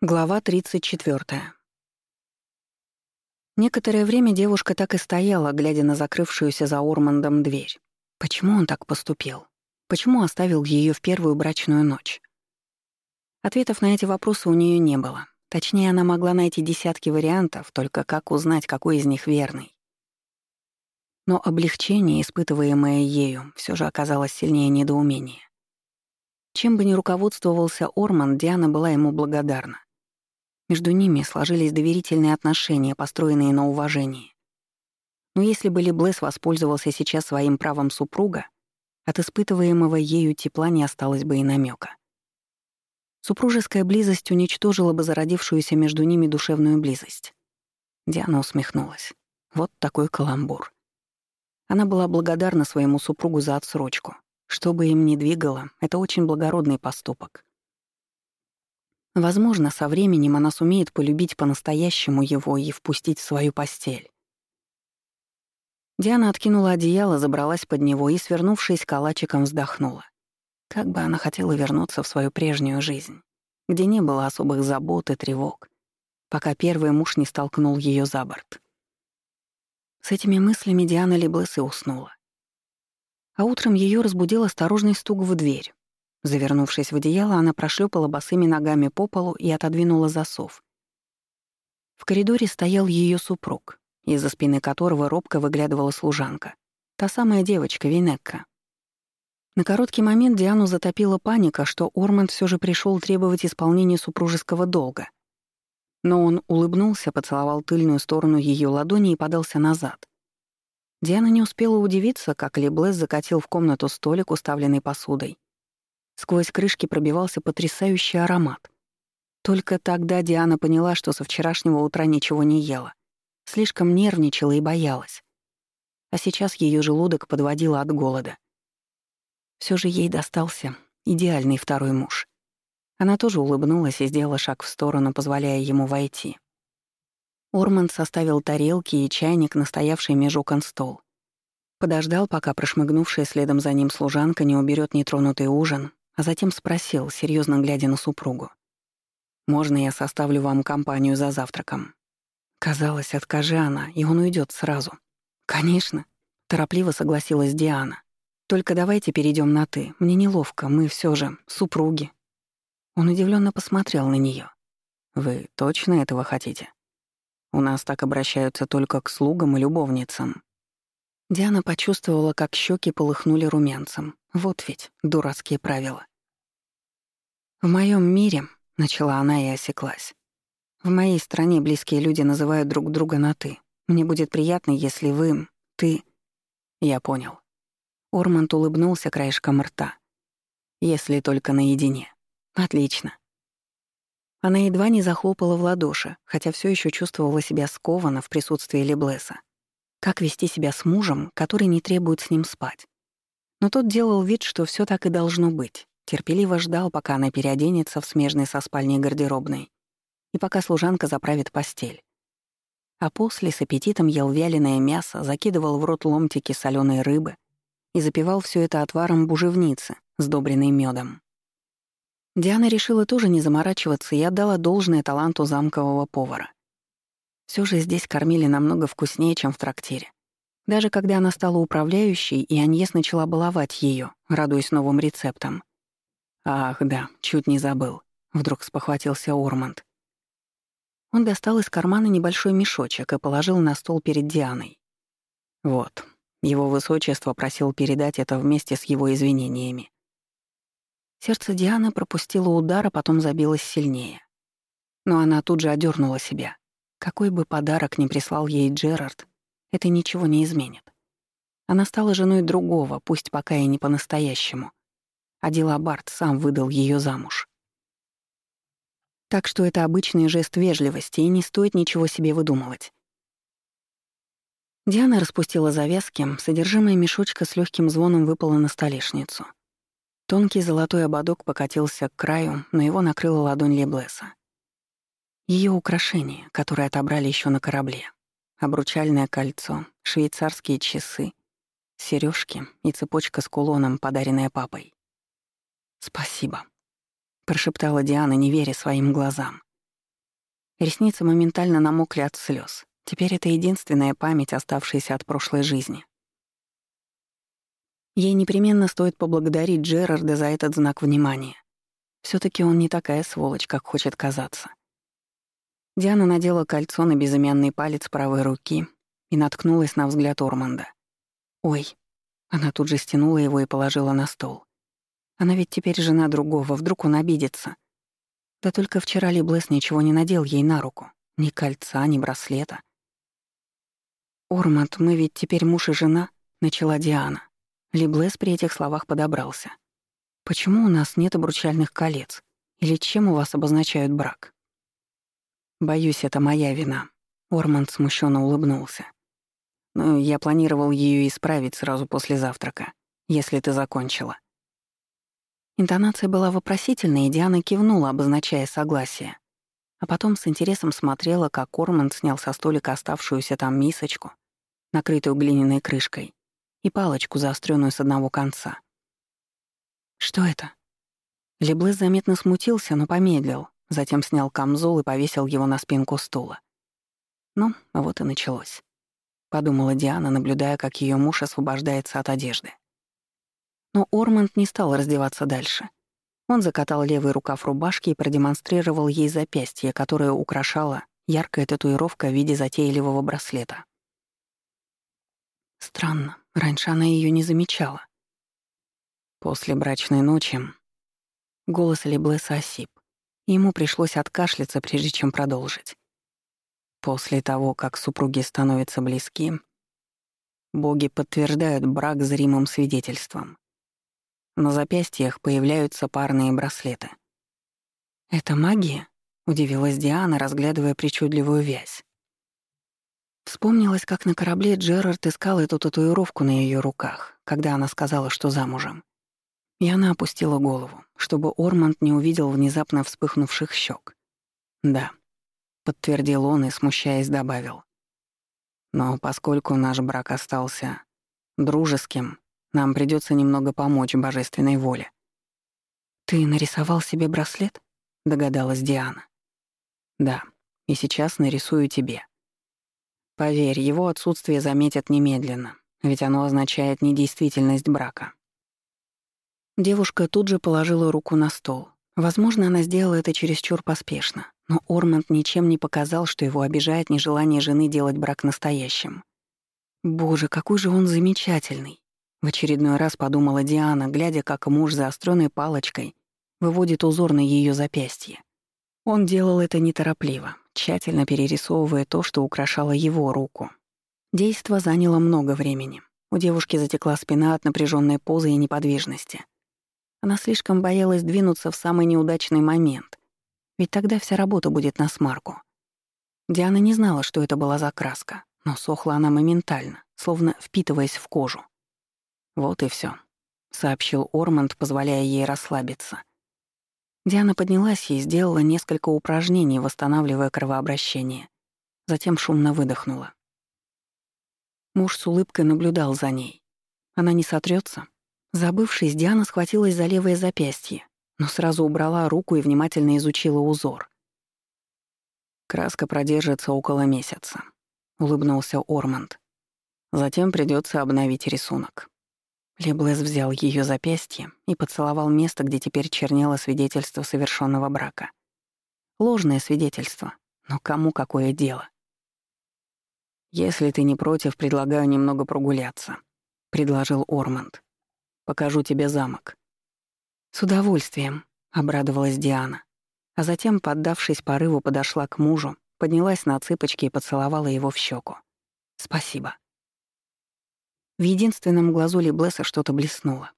Глава 34. Некоторое время девушка так и стояла, глядя на закрывшуюся за Ормандом дверь. Почему он так поступил? Почему оставил ее в первую брачную ночь? Ответов на эти вопросы у нее не было. Точнее, она могла найти десятки вариантов, только как узнать, какой из них верный. Но облегчение, испытываемое ею, все же оказалось сильнее недоумения. Чем бы ни руководствовался Орманд, Диана была ему благодарна. Между ними сложились доверительные отношения, построенные на уважении. Но если бы Леблес воспользовался сейчас своим правом супруга, от испытываемого ею тепла не осталось бы и намека. Супружеская близость уничтожила бы зародившуюся между ними душевную близость. Диана усмехнулась. Вот такой каламбур. Она была благодарна своему супругу за отсрочку. Что бы им ни двигало, это очень благородный поступок. Возможно, со временем она сумеет полюбить по-настоящему его и впустить в свою постель. Диана откинула одеяло, забралась под него и, свернувшись калачиком, вздохнула. Как бы она хотела вернуться в свою прежнюю жизнь, где не было особых забот и тревог, пока первый муж не столкнул ее за борт. С этими мыслями Диана Леблес и уснула. А утром ее разбудил осторожный стук в дверь. Завернувшись в одеяло, она прошлепала босыми ногами по полу и отодвинула засов. В коридоре стоял ее супруг, из-за спины которого робко выглядывала служанка. Та самая девочка, Винекка. На короткий момент Диану затопила паника, что Орманд все же пришел требовать исполнения супружеского долга. Но он улыбнулся, поцеловал тыльную сторону ее ладони и подался назад. Диана не успела удивиться, как Леблес закатил в комнату столик, уставленный посудой, Сквозь крышки пробивался потрясающий аромат. Только тогда Диана поняла, что со вчерашнего утра ничего не ела. Слишком нервничала и боялась. А сейчас ее желудок подводило от голода. Все же ей достался идеальный второй муж. Она тоже улыбнулась и сделала шаг в сторону, позволяя ему войти. Орманд составил тарелки и чайник, настоявший меж окон стол. Подождал, пока прошмыгнувшая следом за ним служанка не уберет нетронутый ужин, а затем спросил, серьезно глядя на супругу. «Можно я составлю вам компанию за завтраком?» Казалось, откажи она, и он уйдет сразу. «Конечно», — торопливо согласилась Диана. «Только давайте перейдем на «ты». Мне неловко, мы все же супруги». Он удивленно посмотрел на нее. «Вы точно этого хотите? У нас так обращаются только к слугам и любовницам». Диана почувствовала, как щеки полыхнули румянцем. Вот ведь дурацкие правила. В моем мире, начала она и осеклась. В моей стране близкие люди называют друг друга на «ты». Мне будет приятно, если вы... ты... Я понял. Орманд улыбнулся краешком рта. Если только наедине. Отлично. Она едва не захлопала в ладоши, хотя все еще чувствовала себя скованно в присутствии Леблеса. Как вести себя с мужем, который не требует с ним спать? Но тот делал вид, что все так и должно быть. Терпеливо ждал, пока она переоденется в смежной со спальней гардеробной и пока служанка заправит постель. А после с аппетитом ел вяленое мясо, закидывал в рот ломтики соленой рыбы и запивал все это отваром бужевницы, сдобренной медом. Диана решила тоже не заморачиваться и отдала должное таланту замкового повара. Все же здесь кормили намного вкуснее, чем в трактире. Даже когда она стала управляющей, и Аньес начала баловать ее, радуясь новым рецептам. «Ах, да, чуть не забыл», — вдруг спохватился Орманд. Он достал из кармана небольшой мешочек и положил на стол перед Дианой. «Вот, его высочество просил передать это вместе с его извинениями». Сердце Дианы пропустило удар, а потом забилось сильнее. Но она тут же одернула себя. Какой бы подарок ни прислал ей Джерард, это ничего не изменит. Она стала женой другого, пусть пока и не по-настоящему. А Дилабард сам выдал ее замуж. Так что это обычный жест вежливости, и не стоит ничего себе выдумывать. Диана распустила завязки, содержимое мешочка с легким звоном выпало на столешницу. Тонкий золотой ободок покатился к краю, но его накрыла ладонь Леблеса. Ее украшения, которые отобрали еще на корабле обручальное кольцо, швейцарские часы, сережки и цепочка с кулоном, подаренная папой. «Спасибо», — прошептала Диана, не веря своим глазам. Ресницы моментально намокли от слез. Теперь это единственная память, оставшаяся от прошлой жизни. Ей непременно стоит поблагодарить Джерарда за этот знак внимания. все таки он не такая сволочь, как хочет казаться. Диана надела кольцо на безымянный палец правой руки и наткнулась на взгляд Орманда. «Ой». Она тут же стянула его и положила на стол. Она ведь теперь жена другого, вдруг он обидится. Да только вчера Либлес ничего не надел ей на руку. Ни кольца, ни браслета. «Орманд, мы ведь теперь муж и жена», — начала Диана. Либлес при этих словах подобрался. «Почему у нас нет обручальных колец? Или чем у вас обозначают брак?» «Боюсь, это моя вина», — Орманд смущенно улыбнулся. «Но я планировал ее исправить сразу после завтрака, если ты закончила». Интонация была вопросительной, и Диана кивнула, обозначая согласие. А потом с интересом смотрела, как Орманд снял со столика оставшуюся там мисочку, накрытую глиняной крышкой, и палочку, заостренную с одного конца. «Что это?» Леблес заметно смутился, но помедлил, затем снял камзол и повесил его на спинку стула. Ну, вот и началось. Подумала Диана, наблюдая, как ее муж освобождается от одежды. Но Орманд не стал раздеваться дальше. Он закатал левый рукав рубашки и продемонстрировал ей запястье, которое украшала яркая татуировка в виде затейливого браслета. Странно, раньше она ее не замечала. После брачной ночи голос Леблеса осип, ему пришлось откашляться, прежде чем продолжить. После того, как супруги становятся близки, боги подтверждают брак зримым свидетельством. На запястьях появляются парные браслеты. «Это магия?» — удивилась Диана, разглядывая причудливую вязь. Вспомнилось, как на корабле Джерард искал эту татуировку на ее руках, когда она сказала, что замужем. И она опустила голову, чтобы Орманд не увидел внезапно вспыхнувших щек. «Да», — подтвердил он и, смущаясь, добавил. «Но поскольку наш брак остался дружеским, нам придется немного помочь божественной воле». «Ты нарисовал себе браслет?» — догадалась Диана. «Да, и сейчас нарисую тебе», Поверь, его отсутствие заметят немедленно, ведь оно означает недействительность брака. Девушка тут же положила руку на стол. Возможно, она сделала это чересчур поспешно, но Орманд ничем не показал, что его обижает нежелание жены делать брак настоящим. «Боже, какой же он замечательный!» В очередной раз подумала Диана, глядя, как муж заостренной палочкой выводит узор на ее запястье. Он делал это неторопливо, тщательно перерисовывая то, что украшало его руку. Действо заняло много времени. У девушки затекла спина от напряженной позы и неподвижности. Она слишком боялась двинуться в самый неудачный момент, ведь тогда вся работа будет на смарку. Диана не знала, что это была за краска, но сохла она моментально, словно впитываясь в кожу. «Вот и все, сообщил Орманд, позволяя ей расслабиться. Диана поднялась и сделала несколько упражнений, восстанавливая кровообращение. Затем шумно выдохнула. Муж с улыбкой наблюдал за ней. Она не сотрется. Забывшись, Диана схватилась за левое запястье, но сразу убрала руку и внимательно изучила узор. «Краска продержится около месяца», — улыбнулся Орманд. «Затем придется обновить рисунок». Леблес взял ее запястье и поцеловал место, где теперь чернело свидетельство совершенного брака. Ложное свидетельство, но кому какое дело? «Если ты не против, предлагаю немного прогуляться», — предложил Орманд. «Покажу тебе замок». «С удовольствием», — обрадовалась Диана. А затем, поддавшись порыву, подошла к мужу, поднялась на цыпочки и поцеловала его в щеку. «Спасибо». В единственном глазу Леблеса что-то блеснуло.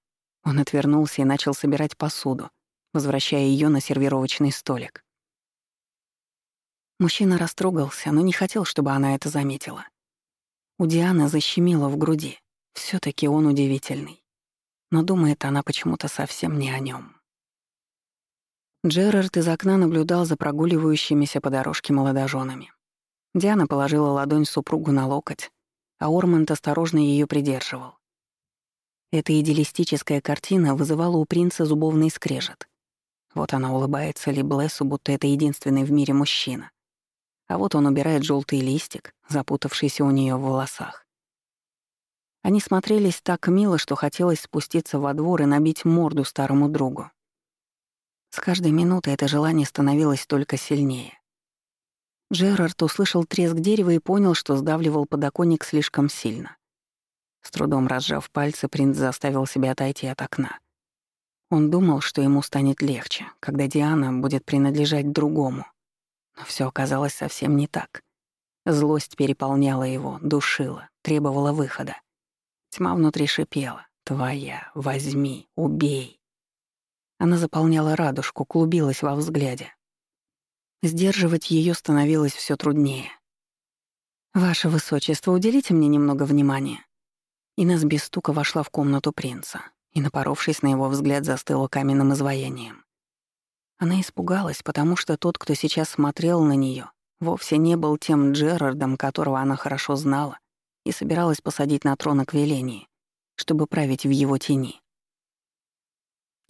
Он отвернулся и начал собирать посуду, возвращая ее на сервировочный столик. Мужчина растрогался, но не хотел, чтобы она это заметила. У Дианы защемило в груди. все таки он удивительный. Но думает она почему-то совсем не о нем. Джерард из окна наблюдал за прогуливающимися по дорожке молодоженами. Диана положила ладонь супругу на локоть, а Орманд осторожно ее придерживал. Эта идеалистическая картина вызывала у принца зубовный скрежет. Вот она улыбается Ли будто это единственный в мире мужчина. а вот он убирает желтый листик, запутавшийся у нее в волосах. Они смотрелись так мило, что хотелось спуститься во двор и набить морду старому другу. С каждой минутой это желание становилось только сильнее. Джерард услышал треск дерева и понял, что сдавливал подоконник слишком сильно. С трудом разжав пальцы, принц заставил себя отойти от окна. Он думал, что ему станет легче, когда Диана будет принадлежать другому. Но все оказалось совсем не так. Злость переполняла его, душила, требовала выхода. Тьма внутри шипела. «Твоя, возьми, убей». Она заполняла радужку, клубилась во взгляде. Сдерживать ее становилось все труднее. «Ваше высочество, уделите мне немного внимания». Инесс без стука вошла в комнату принца и, напоровшись на его взгляд, застыла каменным изваянием. Она испугалась, потому что тот, кто сейчас смотрел на нее, вовсе не был тем Джерардом, которого она хорошо знала и собиралась посадить на трон Аквилении, чтобы править в его тени.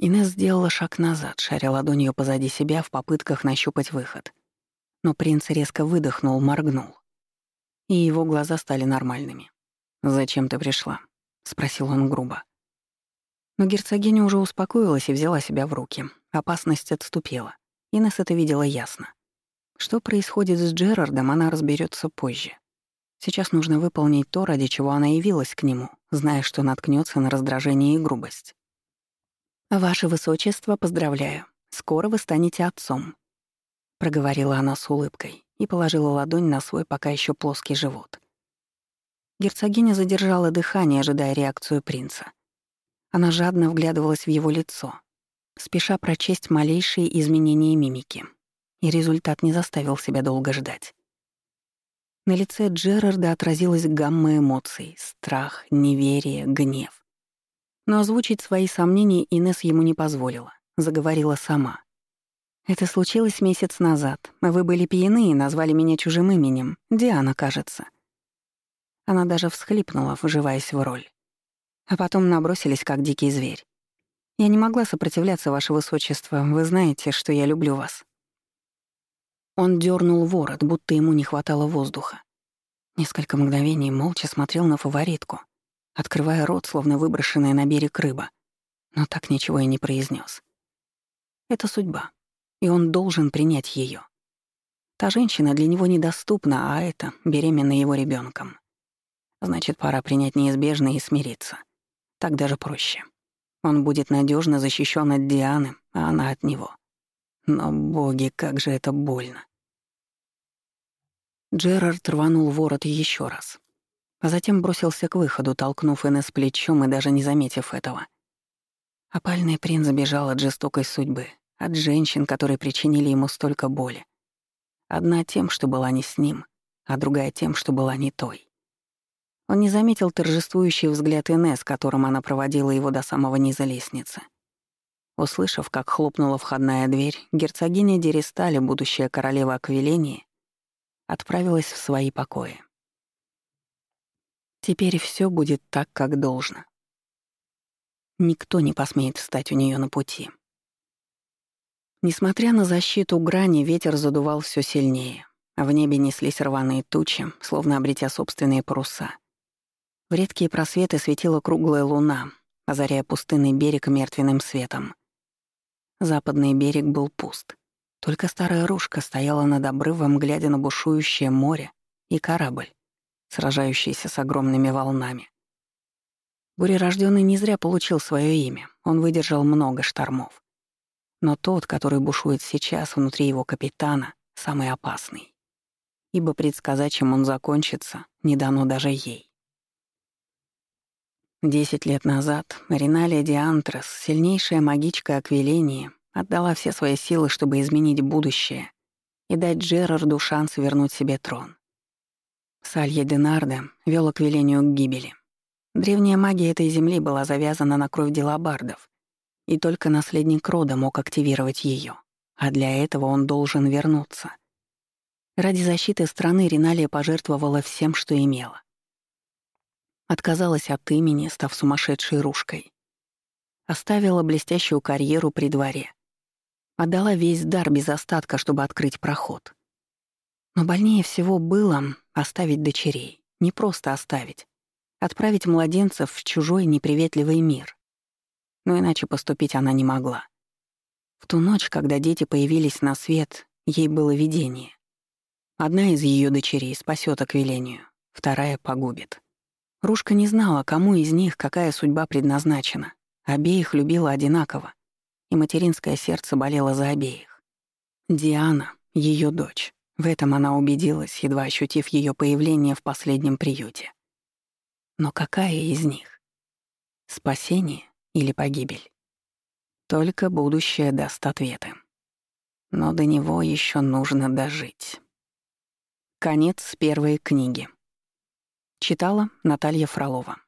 Инесс сделала шаг назад, шаря ладонью позади себя в попытках нащупать выход. Но принц резко выдохнул, моргнул. И его глаза стали нормальными. «Зачем ты пришла?» — спросил он грубо. Но герцогиня уже успокоилась и взяла себя в руки. Опасность отступила. Инесс это видела ясно. Что происходит с Джерардом, она разберется позже. Сейчас нужно выполнить то, ради чего она явилась к нему, зная, что наткнется на раздражение и грубость. «Ваше Высочество, поздравляю. Скоро вы станете отцом», — проговорила она с улыбкой и положила ладонь на свой пока еще плоский живот. Герцогиня задержала дыхание, ожидая реакцию принца. Она жадно вглядывалась в его лицо, спеша прочесть малейшие изменения мимики. И результат не заставил себя долго ждать. На лице Джерарда отразилась гамма эмоций — страх, неверие, гнев. Но озвучить свои сомнения Инес ему не позволила, заговорила сама. «Это случилось месяц назад. Вы были пьяны и назвали меня чужим именем. Диана, кажется». Она даже всхлипнула, вживаясь в роль. А потом набросились, как дикий зверь. «Я не могла сопротивляться, ваше высочество. Вы знаете, что я люблю вас». Он дернул ворот, будто ему не хватало воздуха. Несколько мгновений молча смотрел на фаворитку, открывая рот, словно выброшенная на берег рыба, но так ничего и не произнес. Это судьба, и он должен принять ее. Та женщина для него недоступна, а это беременна его ребенком. Значит, пора принять неизбежное и смириться. Так даже проще. Он будет надежно защищен от Дианы, а она от него. Но, боги, как же это больно. Джерард рванул ворот еще раз. А затем бросился к выходу, толкнув Инесс плечом и даже не заметив этого. Опальный принц бежал от жестокой судьбы, от женщин, которые причинили ему столько боли. Одна тем, что была не с ним, а другая тем, что была не той. Он не заметил торжествующий взгляд Инесс, которым она проводила его до самого низа лестницы. Услышав, как хлопнула входная дверь, герцогиня Дерестали, будущая королева Аквилении, отправилась в свои покои. Теперь все будет так, как должно. Никто не посмеет встать у нее на пути. Несмотря на защиту грани, ветер задувал все сильнее. а В небе неслись рваные тучи, словно обретя собственные паруса. В редкие просветы светила круглая луна, озаряя пустынный берег мертвенным светом. Западный берег был пуст. Только старая ружка стояла над обрывом, глядя на бушующее море и корабль, сражающийся с огромными волнами. Бурерождённый не зря получил свое имя, он выдержал много штормов. Но тот, который бушует сейчас внутри его капитана, самый опасный. Ибо предсказать, чем он закончится, не дано даже ей. Десять лет назад Риналия Диантрес, сильнейшая магичка Аквиления, Отдала все свои силы, чтобы изменить будущее и дать Джерарду шанс вернуть себе трон. Салье Денарде вел к велению к гибели. Древняя магия этой земли была завязана на кровь делабардов, и только наследник рода мог активировать ее, а для этого он должен вернуться. Ради защиты страны Риналия пожертвовала всем, что имела. Отказалась от имени, став сумасшедшей рушкой. Оставила блестящую карьеру при дворе, Отдала весь дар без остатка, чтобы открыть проход. Но больнее всего было оставить дочерей. Не просто оставить. Отправить младенцев в чужой неприветливый мир. Но иначе поступить она не могла. В ту ночь, когда дети появились на свет, ей было видение. Одна из ее дочерей спасет Аквилению, вторая погубит. Рушка не знала, кому из них какая судьба предназначена. Обеих любила одинаково, и материнское сердце болело за обеих. Диана — ее дочь. В этом она убедилась, едва ощутив ее появление в последнем приюте. Но какая из них? Спасение или погибель? Только будущее даст ответы. Но до него еще нужно дожить. Конец первой книги. Читала Наталья Фролова.